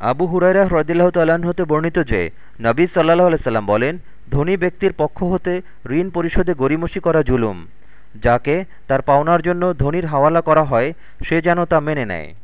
আবু হুরাইরা হ্রদিল্লাহ তাল্লাহ্ন হতে বর্ণিত যে, নবী সাল্লাহ সাল্লাম বলেন, ধনী ব্যক্তির পক্ষ হতে ঋণ পরিশোধে গরিমসি করা জুলুম। যাকে তার পাওনার জন্য ধনীর হাওয়ালা করা হয়, সে যেন তা মেনে নেয়।